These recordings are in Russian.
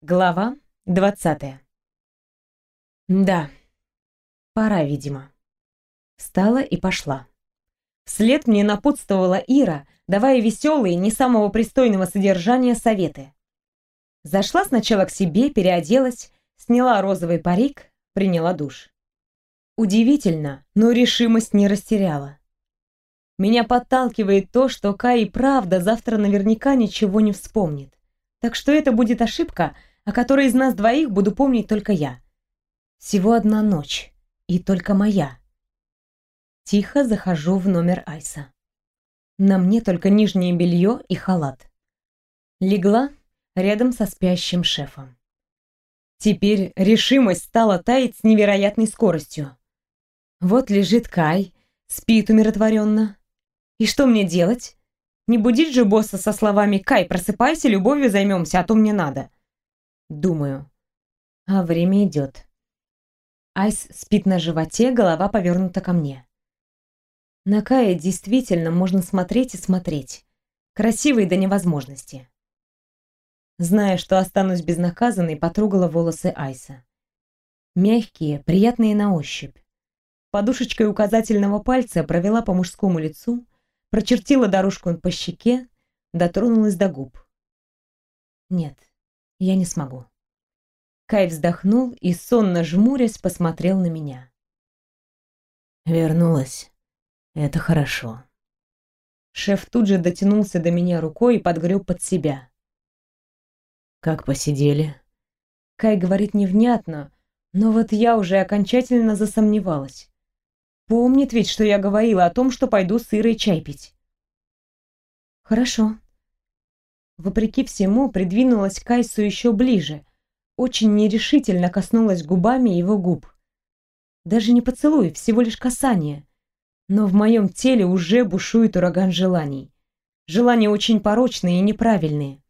Глава двадцатая. Да, пора, видимо. Встала и пошла. Вслед мне напутствовала Ира, давая веселые, не самого пристойного содержания советы. Зашла сначала к себе, переоделась, сняла розовый парик, приняла душ. Удивительно, но решимость не растеряла. Меня подталкивает то, что Кай и правда завтра наверняка ничего не вспомнит. Так что это будет ошибка — о которой из нас двоих буду помнить только я. Всего одна ночь, и только моя. Тихо захожу в номер Айса. На мне только нижнее белье и халат. Легла рядом со спящим шефом. Теперь решимость стала таять с невероятной скоростью. Вот лежит Кай, спит умиротворенно. И что мне делать? Не будить же босса со словами «Кай, просыпайся, любовью займемся, а то мне надо». Думаю. А время идет. Айс спит на животе, голова повернута ко мне. На Кая действительно можно смотреть и смотреть. Красивый до невозможности. Зная, что останусь безнаказанной, потрогала волосы Айса. Мягкие, приятные на ощупь. Подушечкой указательного пальца провела по мужскому лицу, прочертила дорожку по щеке, дотронулась до губ. Нет, я не смогу. Кай вздохнул и, сонно жмурясь, посмотрел на меня. Вернулась. Это хорошо. Шеф тут же дотянулся до меня рукой и подгреб под себя. Как посидели? Кай говорит невнятно, но вот я уже окончательно засомневалась. Помнит ведь, что я говорила о том, что пойду с чай пить. Хорошо вопреки всему, придвинулась к Кайсу еще ближе, очень нерешительно коснулась губами его губ. Даже не поцелуй, всего лишь касание. Но в моем теле уже бушует ураган желаний. Желания очень порочные и неправильные.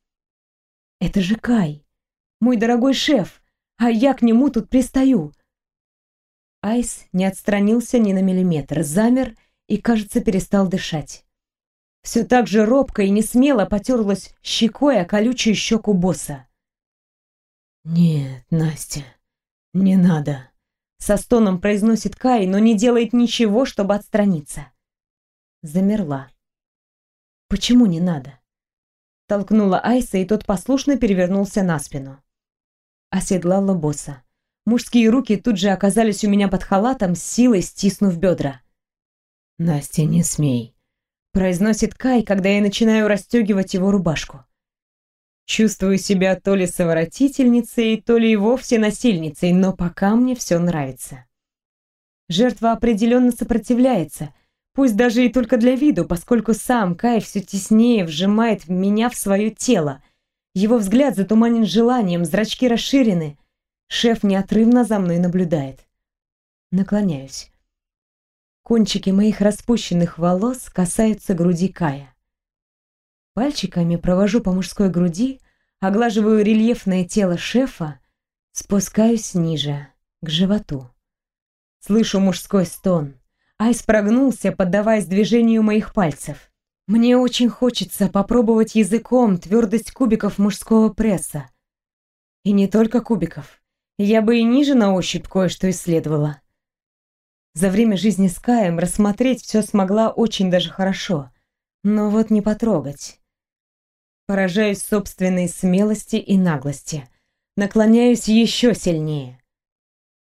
Это же Кай, мой дорогой шеф, а я к нему тут пристаю. Айс не отстранился ни на миллиметр, замер и, кажется, перестал дышать все так же робко и несмело потерлась щекой о колючую щеку босса. «Нет, Настя, не надо», — со стоном произносит Кай, но не делает ничего, чтобы отстраниться. Замерла. «Почему не надо?» Толкнула Айса, и тот послушно перевернулся на спину. Оседлала босса. Мужские руки тут же оказались у меня под халатом, с силой стиснув бедра. «Настя, не смей», произносит Кай, когда я начинаю расстегивать его рубашку. Чувствую себя то ли совратительницей, то ли и вовсе насильницей, но пока мне все нравится. Жертва определенно сопротивляется, пусть даже и только для виду, поскольку сам Кай все теснее вжимает меня в свое тело. Его взгляд затуманен желанием, зрачки расширены. Шеф неотрывно за мной наблюдает. Наклоняюсь. Кончики моих распущенных волос касаются груди Кая. Пальчиками провожу по мужской груди, оглаживаю рельефное тело шефа, спускаюсь ниже, к животу. Слышу мужской стон. Айс прогнулся, поддаваясь движению моих пальцев. Мне очень хочется попробовать языком твердость кубиков мужского пресса. И не только кубиков. Я бы и ниже на ощупь кое-что исследовала. За время жизни с Каем рассмотреть все смогла очень даже хорошо, но вот не потрогать. Поражаюсь собственной смелости и наглости. Наклоняюсь еще сильнее.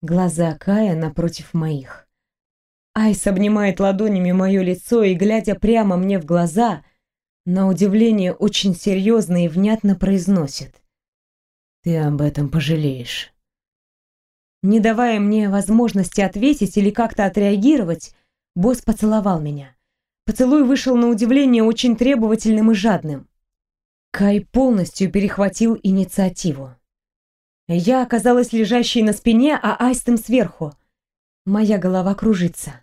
Глаза Кая напротив моих. Айс обнимает ладонями мое лицо и, глядя прямо мне в глаза, на удивление очень серьезно и внятно произносит. «Ты об этом пожалеешь». Не давая мне возможности ответить или как-то отреагировать, босс поцеловал меня. Поцелуй вышел на удивление очень требовательным и жадным. Кай полностью перехватил инициативу. Я оказалась лежащей на спине, а Айстом сверху. Моя голова кружится.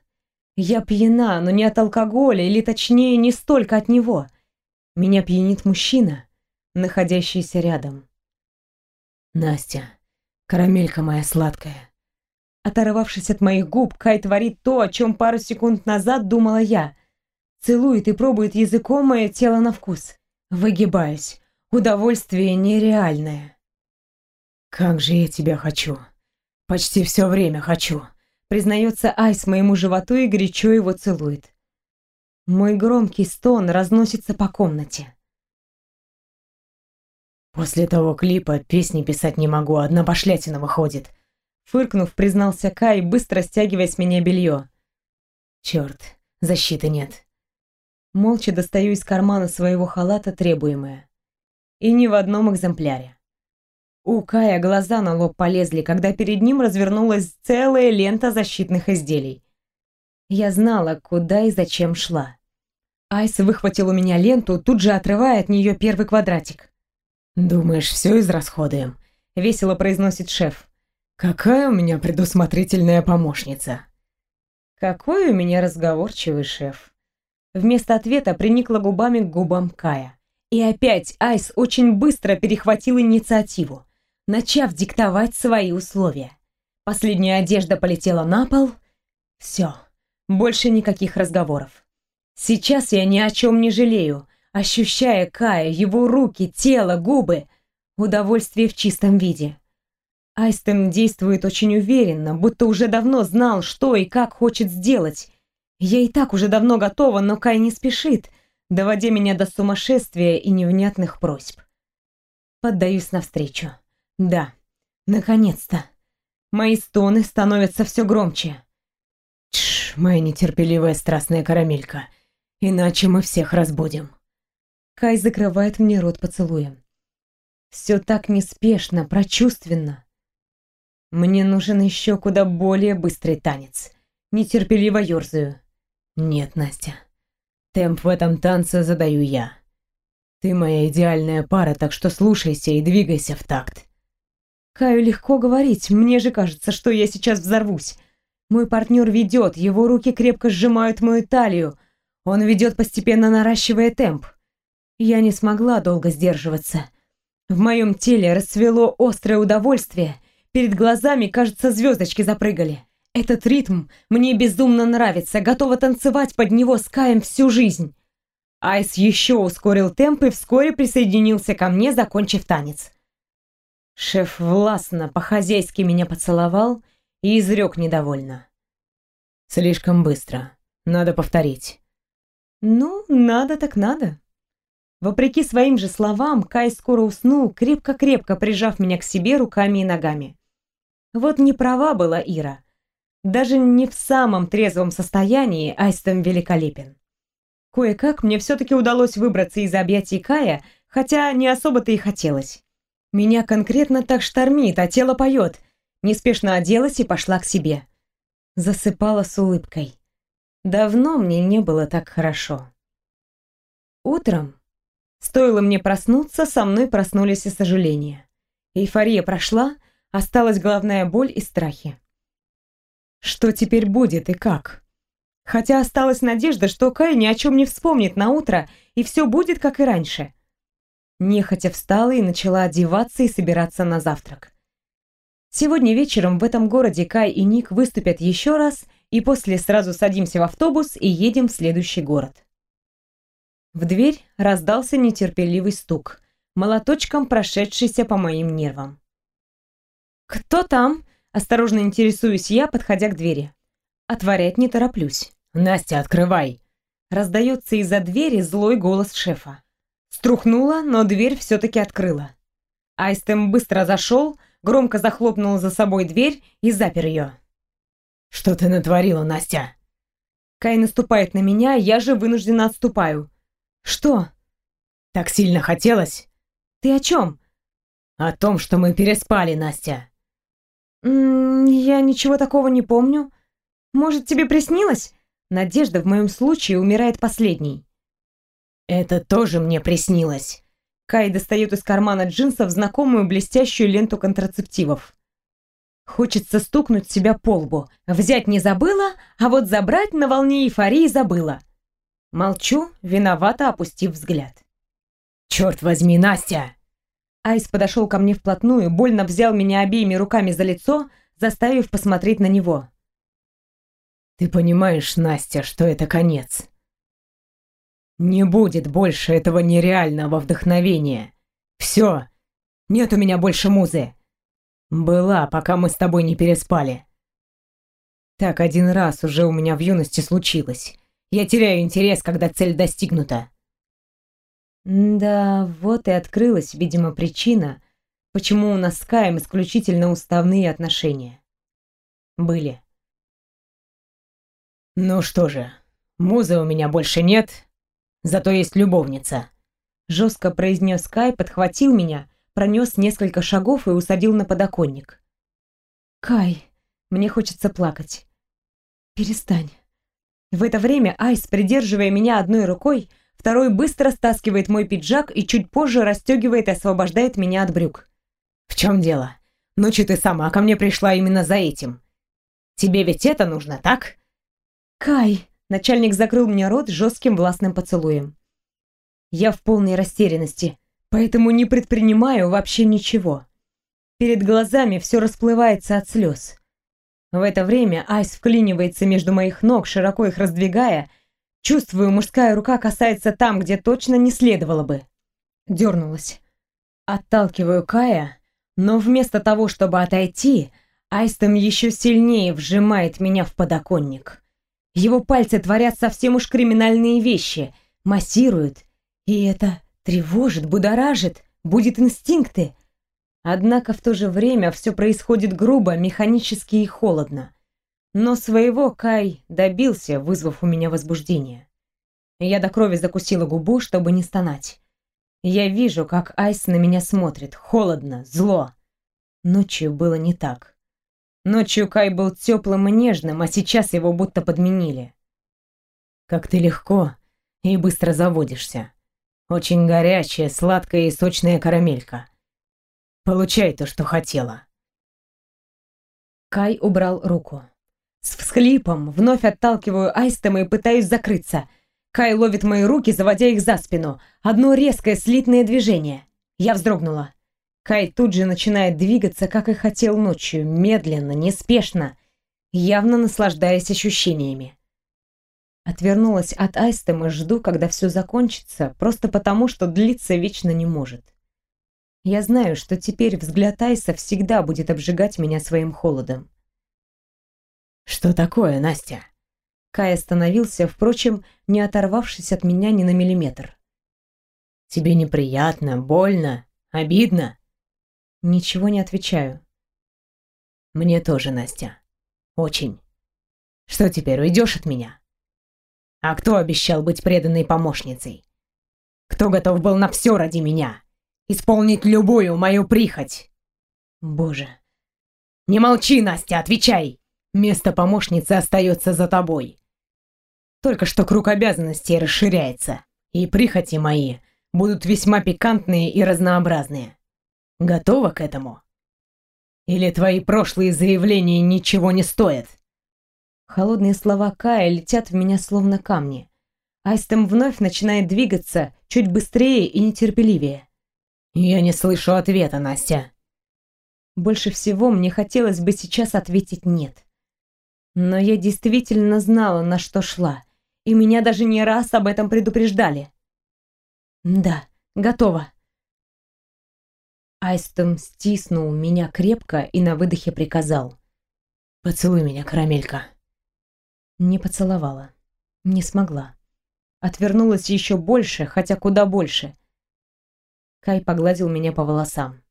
Я пьяна, но не от алкоголя, или точнее, не столько от него. Меня пьянит мужчина, находящийся рядом. «Настя, Карамелька моя сладкая. Оторвавшись от моих губ, Кай творит то, о чем пару секунд назад думала я. Целует и пробует языком мое тело на вкус. Выгибаюсь. Удовольствие нереальное. «Как же я тебя хочу! Почти все время хочу!» Признается Айс моему животу и горячо его целует. Мой громкий стон разносится по комнате. После того клипа песни писать не могу, одна пошлятина выходит. Фыркнув, признался Кай, быстро стягивая с меня белье. Черт, защиты нет. Молча достаю из кармана своего халата требуемое. И ни в одном экземпляре. У Кая глаза на лоб полезли, когда перед ним развернулась целая лента защитных изделий. Я знала, куда и зачем шла. Айс выхватил у меня ленту, тут же отрывая от нее первый квадратик. «Думаешь, все израсходуем?» — весело произносит шеф. «Какая у меня предусмотрительная помощница!» «Какой у меня разговорчивый шеф!» Вместо ответа приникла губами к губам Кая. И опять Айс очень быстро перехватил инициативу, начав диктовать свои условия. Последняя одежда полетела на пол. Все, больше никаких разговоров. Сейчас я ни о чем не жалею ощущая Кая, его руки, тело, губы. Удовольствие в чистом виде. Айстем действует очень уверенно, будто уже давно знал, что и как хочет сделать. Я и так уже давно готова, но Кай не спешит, доводя меня до сумасшествия и невнятных просьб. Поддаюсь навстречу. Да, наконец-то. Мои стоны становятся все громче. Тш, моя нетерпеливая страстная карамелька. Иначе мы всех разбудим. Кай закрывает мне рот поцелуем. Все так неспешно, прочувственно. Мне нужен еще куда более быстрый танец. Нетерпеливо ерзаю. Нет, Настя. Темп в этом танце задаю я. Ты моя идеальная пара, так что слушайся и двигайся в такт. Каю легко говорить, мне же кажется, что я сейчас взорвусь. Мой партнер ведет, его руки крепко сжимают мою талию. Он ведет, постепенно наращивая темп. Я не смогла долго сдерживаться. В моем теле расцвело острое удовольствие. Перед глазами, кажется, звездочки запрыгали. Этот ритм мне безумно нравится, готова танцевать под него с Каем всю жизнь. Айс еще ускорил темп и вскоре присоединился ко мне, закончив танец. Шеф властно, по-хозяйски меня поцеловал и изрек недовольно. «Слишком быстро. Надо повторить». «Ну, надо так надо». Вопреки своим же словам, Кай скоро уснул, крепко-крепко прижав меня к себе руками и ногами. Вот не права была Ира. Даже не в самом трезвом состоянии Айстон великолепен. Кое-как мне все-таки удалось выбраться из объятий Кая, хотя не особо-то и хотелось. Меня конкретно так штормит, а тело поет. Неспешно оделась и пошла к себе. Засыпала с улыбкой. Давно мне не было так хорошо. Утром Стоило мне проснуться, со мной проснулись и сожаления. Эйфория прошла, осталась головная боль и страхи. Что теперь будет и как? Хотя осталась надежда, что Кай ни о чем не вспомнит на утро, и все будет, как и раньше. Нехотя встала и начала одеваться и собираться на завтрак. Сегодня вечером в этом городе Кай и Ник выступят еще раз, и после сразу садимся в автобус и едем в следующий город. В дверь раздался нетерпеливый стук, молоточком прошедшийся по моим нервам. «Кто там?» – осторожно интересуюсь я, подходя к двери. Отворять не тороплюсь. «Настя, открывай!» Раздается из-за двери злой голос шефа. Струхнула, но дверь все-таки открыла. Айстем быстро зашел, громко захлопнул за собой дверь и запер ее. «Что ты натворила, Настя?» Кай наступает на меня, я же вынуждена отступаю. «Что?» «Так сильно хотелось?» «Ты о чем?» «О том, что мы переспали, Настя». М -м, «Я ничего такого не помню. Может, тебе приснилось?» Надежда в моем случае умирает последней. «Это тоже мне приснилось». Кай достает из кармана джинсов знакомую блестящую ленту контрацептивов. Хочется стукнуть себя по лбу. Взять не забыла, а вот забрать на волне эйфории забыла. Молчу, виновато опустив взгляд. «Черт возьми, Настя!» Айс подошел ко мне вплотную, больно взял меня обеими руками за лицо, заставив посмотреть на него. «Ты понимаешь, Настя, что это конец? Не будет больше этого нереального вдохновения. Все, нет у меня больше музы. «Была, пока мы с тобой не переспали». «Так один раз уже у меня в юности случилось. Я теряю интерес, когда цель достигнута». Да, вот и открылась, видимо, причина, почему у нас с Каем исключительно уставные отношения. Были. «Ну что же, музы у меня больше нет, зато есть любовница», — жестко произнес Кай, подхватил меня, пронес несколько шагов и усадил на подоконник. «Кай, мне хочется плакать. Перестань». В это время Айс, придерживая меня одной рукой, второй быстро стаскивает мой пиджак и чуть позже расстегивает и освобождает меня от брюк. «В чем дело? Ночью ты сама ко мне пришла именно за этим. Тебе ведь это нужно, так?» «Кай!» — начальник закрыл мне рот жестким властным поцелуем. Я в полной растерянности, поэтому не предпринимаю вообще ничего. Перед глазами все расплывается от слез. В это время Айс вклинивается между моих ног, широко их раздвигая. Чувствую, мужская рука касается там, где точно не следовало бы. Дернулась. Отталкиваю Кая, но вместо того, чтобы отойти, Айстом еще сильнее вжимает меня в подоконник. Его пальцы творят совсем уж криминальные вещи, массируют, и это тревожит, будоражит, будет инстинкты. Однако в то же время все происходит грубо, механически и холодно. Но своего Кай добился, вызвав у меня возбуждение. Я до крови закусила губу, чтобы не стонать. Я вижу, как Айс на меня смотрит, холодно, зло. Ночью было не так. Ночью Кай был теплым и нежным, а сейчас его будто подменили. «Как ты легко и быстро заводишься. Очень горячая, сладкая и сочная карамелька. Получай то, что хотела. Кай убрал руку. С всхлипом вновь отталкиваю Айстема и пытаюсь закрыться. Кай ловит мои руки, заводя их за спину. Одно резкое слитное движение. Я вздрогнула. Кай тут же начинает двигаться, как и хотел ночью, медленно, неспешно, явно наслаждаясь ощущениями. Отвернулась от Айстема, жду, когда все закончится, просто потому, что длиться вечно не может. Я знаю, что теперь взгляд Айса всегда будет обжигать меня своим холодом. «Что такое, Настя?» Кай остановился, впрочем, не оторвавшись от меня ни на миллиметр. «Тебе неприятно, больно, обидно?» Ничего не отвечаю. «Мне тоже, Настя. Очень. Что теперь, уйдешь от меня? А кто обещал быть преданной помощницей? Кто готов был на все ради меня?» Исполнить любую мою прихоть. Боже. Не молчи, Настя, отвечай. Место помощницы остается за тобой. Только что круг обязанностей расширяется, и прихоти мои будут весьма пикантные и разнообразные. Готова к этому? Или твои прошлые заявления ничего не стоят? Холодные слова Кая летят в меня словно камни. Айстем вновь начинает двигаться чуть быстрее и нетерпеливее. «Я не слышу ответа, Настя». Больше всего мне хотелось бы сейчас ответить «нет». Но я действительно знала, на что шла, и меня даже не раз об этом предупреждали. «Да, готово». Айстом стиснул меня крепко и на выдохе приказал. «Поцелуй меня, карамелька». Не поцеловала. Не смогла. Отвернулась еще больше, хотя куда больше. Кай погладил меня по волосам.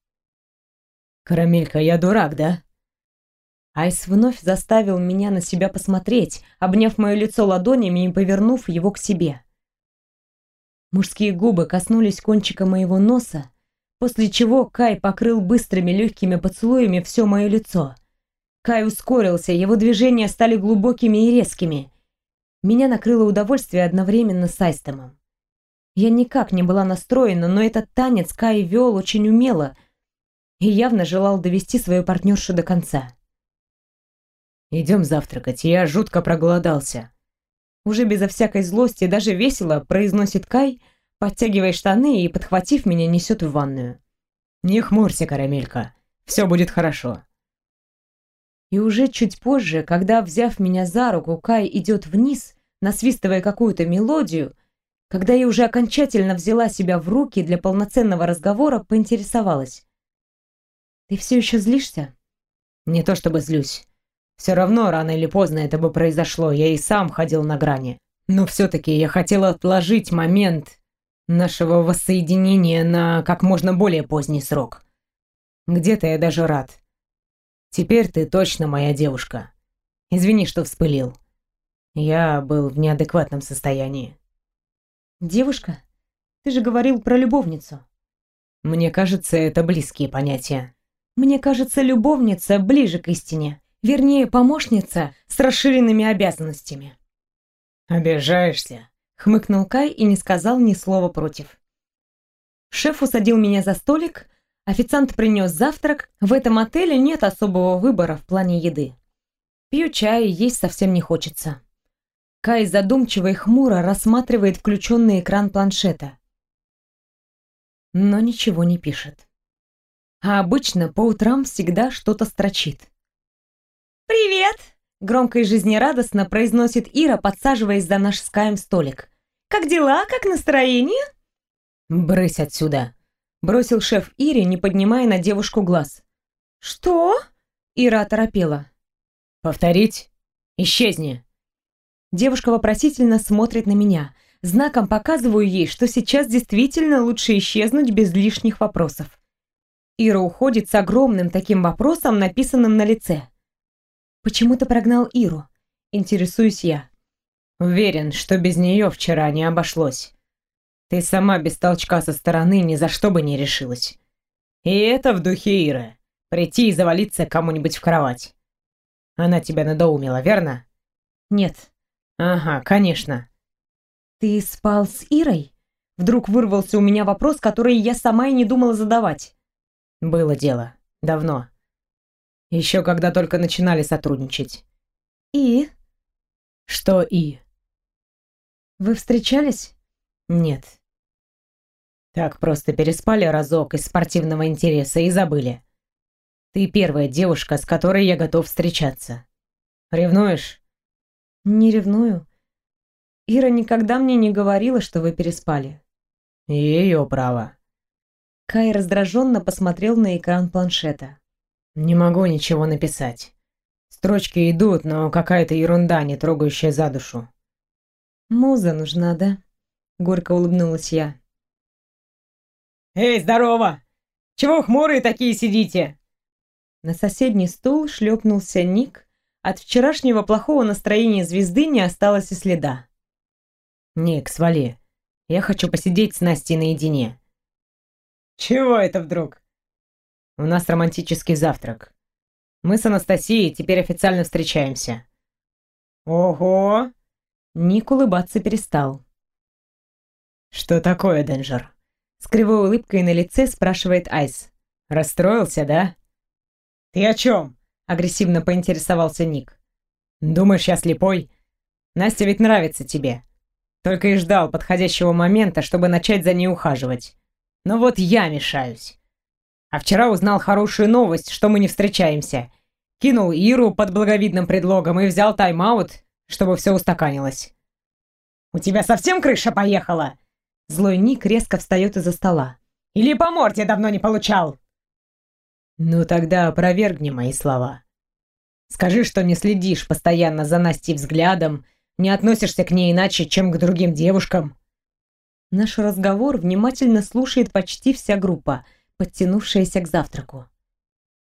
«Карамелька, я дурак, да?» Айс вновь заставил меня на себя посмотреть, обняв мое лицо ладонями и повернув его к себе. Мужские губы коснулись кончика моего носа, после чего Кай покрыл быстрыми легкими поцелуями все мое лицо. Кай ускорился, его движения стали глубокими и резкими. Меня накрыло удовольствие одновременно с Айстемом. Я никак не была настроена, но этот танец Кай вел очень умело и явно желал довести свою партнершу до конца. «Идем завтракать, я жутко проголодался». Уже безо всякой злости, даже весело, произносит Кай, подтягивая штаны и, подхватив меня, несет в ванную. «Не хмурься, карамелька, все будет хорошо». И уже чуть позже, когда, взяв меня за руку, Кай идет вниз, насвистывая какую-то мелодию, когда я уже окончательно взяла себя в руки для полноценного разговора, поинтересовалась. Ты все еще злишься? Не то чтобы злюсь. Все равно рано или поздно это бы произошло, я и сам ходил на грани. Но все-таки я хотел отложить момент нашего воссоединения на как можно более поздний срок. Где-то я даже рад. Теперь ты точно моя девушка. Извини, что вспылил. Я был в неадекватном состоянии. Девушка? Ты же говорил про любовницу. Мне кажется, это близкие понятия. Мне кажется, любовница ближе к истине. Вернее, помощница с расширенными обязанностями. «Обижаешься?» — хмыкнул Кай и не сказал ни слова против. Шеф усадил меня за столик, официант принес завтрак. В этом отеле нет особого выбора в плане еды. Пью чай, есть совсем не хочется. Кай задумчиво и хмуро рассматривает включенный экран планшета. Но ничего не пишет. А обычно по утрам всегда что-то строчит. «Привет!» — громко и жизнерадостно произносит Ира, подсаживаясь за наш с Каем столик. «Как дела? Как настроение?» «Брысь отсюда!» — бросил шеф Ире, не поднимая на девушку глаз. «Что?» — Ира оторопела. «Повторить? Исчезни!» Девушка вопросительно смотрит на меня. Знаком показываю ей, что сейчас действительно лучше исчезнуть без лишних вопросов. Ира уходит с огромным таким вопросом, написанным на лице. «Почему ты прогнал Иру?» Интересуюсь я. Уверен, что без нее вчера не обошлось. Ты сама без толчка со стороны ни за что бы не решилась. И это в духе Иры. Прийти и завалиться кому-нибудь в кровать. Она тебя надоумила, верно? Нет. Ага, конечно. Ты спал с Ирой? Вдруг вырвался у меня вопрос, который я сама и не думала задавать. Было дело. Давно. Еще когда только начинали сотрудничать. И? Что и? Вы встречались? Нет. Так просто переспали разок из спортивного интереса и забыли. Ты первая девушка, с которой я готов встречаться. Ревнуешь? Не ревную. Ира никогда мне не говорила, что вы переспали. Ее право. Кай раздраженно посмотрел на экран планшета. Не могу ничего написать. Строчки идут, но какая-то ерунда, не трогающая за душу. Муза нужна, да? Горько улыбнулась я. Эй, здорово! Чего хмурые такие сидите? На соседний стул шлепнулся Ник. От вчерашнего плохого настроения звезды не осталось и следа. «Ник, свали. Я хочу посидеть с Настей наедине». «Чего это вдруг?» У нас романтический завтрак. Мы с Анастасией теперь официально встречаемся. Ого! Ник улыбаться перестал. Что такое, Денджер? С кривой улыбкой на лице спрашивает Айс. Расстроился, да? Ты о чем? Агрессивно поинтересовался Ник. Думаешь, я слепой? Настя ведь нравится тебе. Только и ждал подходящего момента, чтобы начать за ней ухаживать. Но вот я мешаюсь. А вчера узнал хорошую новость, что мы не встречаемся. Кинул Иру под благовидным предлогом и взял тайм-аут, чтобы все устаканилось. «У тебя совсем крыша поехала?» Злой Ник резко встает из-за стола. «Или по морде давно не получал?» «Ну тогда опровергни мои слова. Скажи, что не следишь постоянно за Настей взглядом, не относишься к ней иначе, чем к другим девушкам». Наш разговор внимательно слушает почти вся группа – подтянувшаяся к завтраку.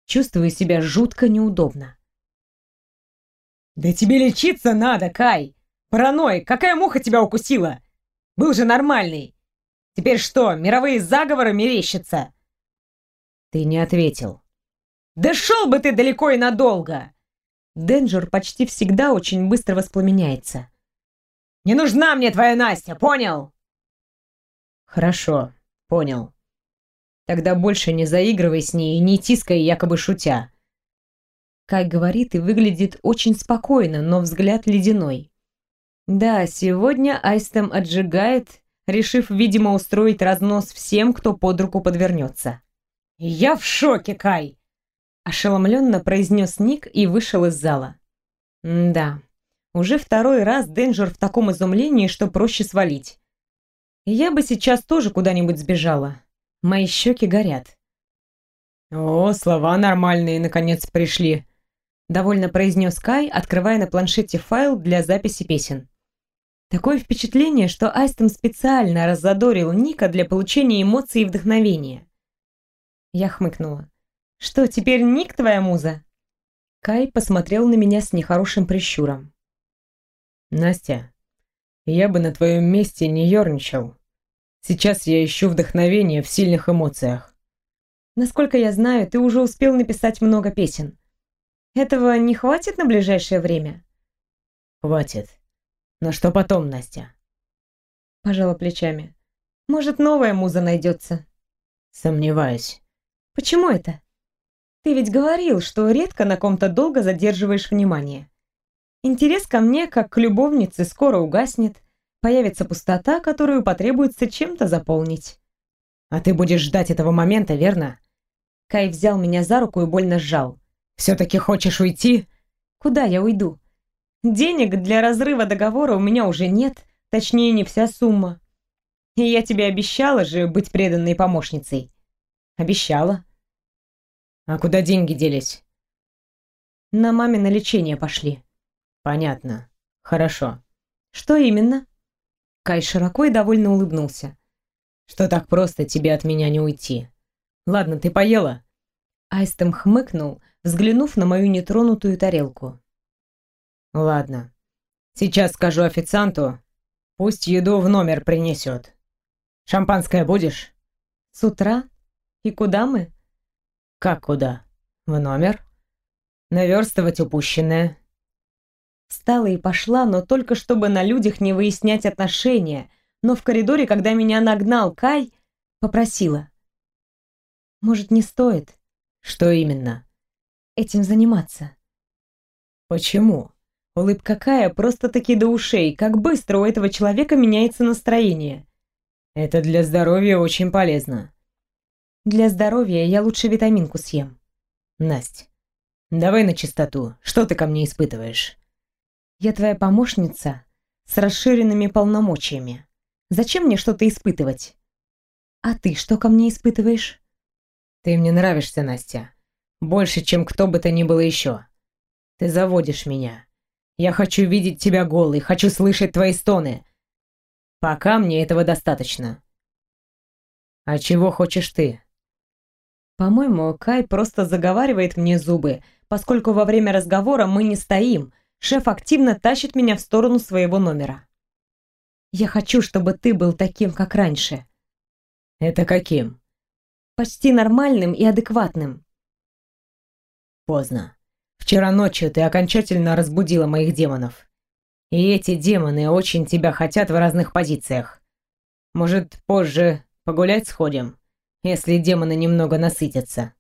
Чувствую себя жутко неудобно. «Да тебе лечиться надо, Кай! Параноик, какая муха тебя укусила? Был же нормальный! Теперь что, мировые заговоры мерещатся?» Ты не ответил. «Да шел бы ты далеко и надолго!» Денджер почти всегда очень быстро воспламеняется. «Не нужна мне твоя Настя, понял?» «Хорошо, понял. Тогда больше не заигрывай с ней и не тискай, якобы шутя. Кай говорит и выглядит очень спокойно, но взгляд ледяной. Да, сегодня Айстем отжигает, решив, видимо, устроить разнос всем, кто под руку подвернется. «Я в шоке, Кай!» Ошеломленно произнес Ник и вышел из зала. М да, уже второй раз Денджер в таком изумлении, что проще свалить. Я бы сейчас тоже куда-нибудь сбежала. Мои щеки горят. «О, слова нормальные, наконец, пришли», — довольно произнес Кай, открывая на планшете файл для записи песен. Такое впечатление, что Айстон специально раззадорил Ника для получения эмоций и вдохновения. Я хмыкнула. «Что, теперь Ник твоя муза?» Кай посмотрел на меня с нехорошим прищуром. «Настя, я бы на твоем месте не ерничал. Сейчас я ищу вдохновение в сильных эмоциях. Насколько я знаю, ты уже успел написать много песен. Этого не хватит на ближайшее время? Хватит. Но что потом, Настя? Пожала плечами. Может, новая муза найдется? Сомневаюсь. Почему это? Ты ведь говорил, что редко на ком-то долго задерживаешь внимание. Интерес ко мне, как к любовнице, скоро угаснет, появится пустота, которую потребуется чем-то заполнить. А ты будешь ждать этого момента, верно? Кай взял меня за руку и больно сжал. Все-таки хочешь уйти? Куда я уйду? Денег для разрыва договора у меня уже нет, точнее, не вся сумма. И я тебе обещала же быть преданной помощницей. Обещала. А куда деньги делись? На маме на лечение пошли. Понятно. Хорошо. Что именно? Кай широко и довольно улыбнулся. Что так просто тебе от меня не уйти. Ладно, ты поела? Айстем хмыкнул, взглянув на мою нетронутую тарелку. Ладно. Сейчас скажу официанту, пусть еду в номер принесет. Шампанское будешь? С утра? И куда мы? Как куда? В номер? Наверстывать упущенное. Встала и пошла, но только чтобы на людях не выяснять отношения, но в коридоре, когда меня нагнал Кай, попросила. Может, не стоит? Что именно? Этим заниматься. Почему? Улыбка Кая просто-таки до ушей. Как быстро у этого человека меняется настроение. Это для здоровья очень полезно. Для здоровья я лучше витаминку съем. Насть, давай на чистоту. Что ты ко мне испытываешь? Я твоя помощница с расширенными полномочиями. Зачем мне что-то испытывать? А ты что ко мне испытываешь? Ты мне нравишься, Настя. Больше, чем кто бы то ни было еще. Ты заводишь меня. Я хочу видеть тебя голой, хочу слышать твои стоны. Пока мне этого достаточно. А чего хочешь ты? По-моему, Кай просто заговаривает мне зубы, поскольку во время разговора мы не стоим. Шеф активно тащит меня в сторону своего номера. Я хочу, чтобы ты был таким, как раньше. Это каким? почти нормальным и адекватным. Поздно. Вчера ночью ты окончательно разбудила моих демонов. И эти демоны очень тебя хотят в разных позициях. Может, позже погулять сходим, если демоны немного насытятся?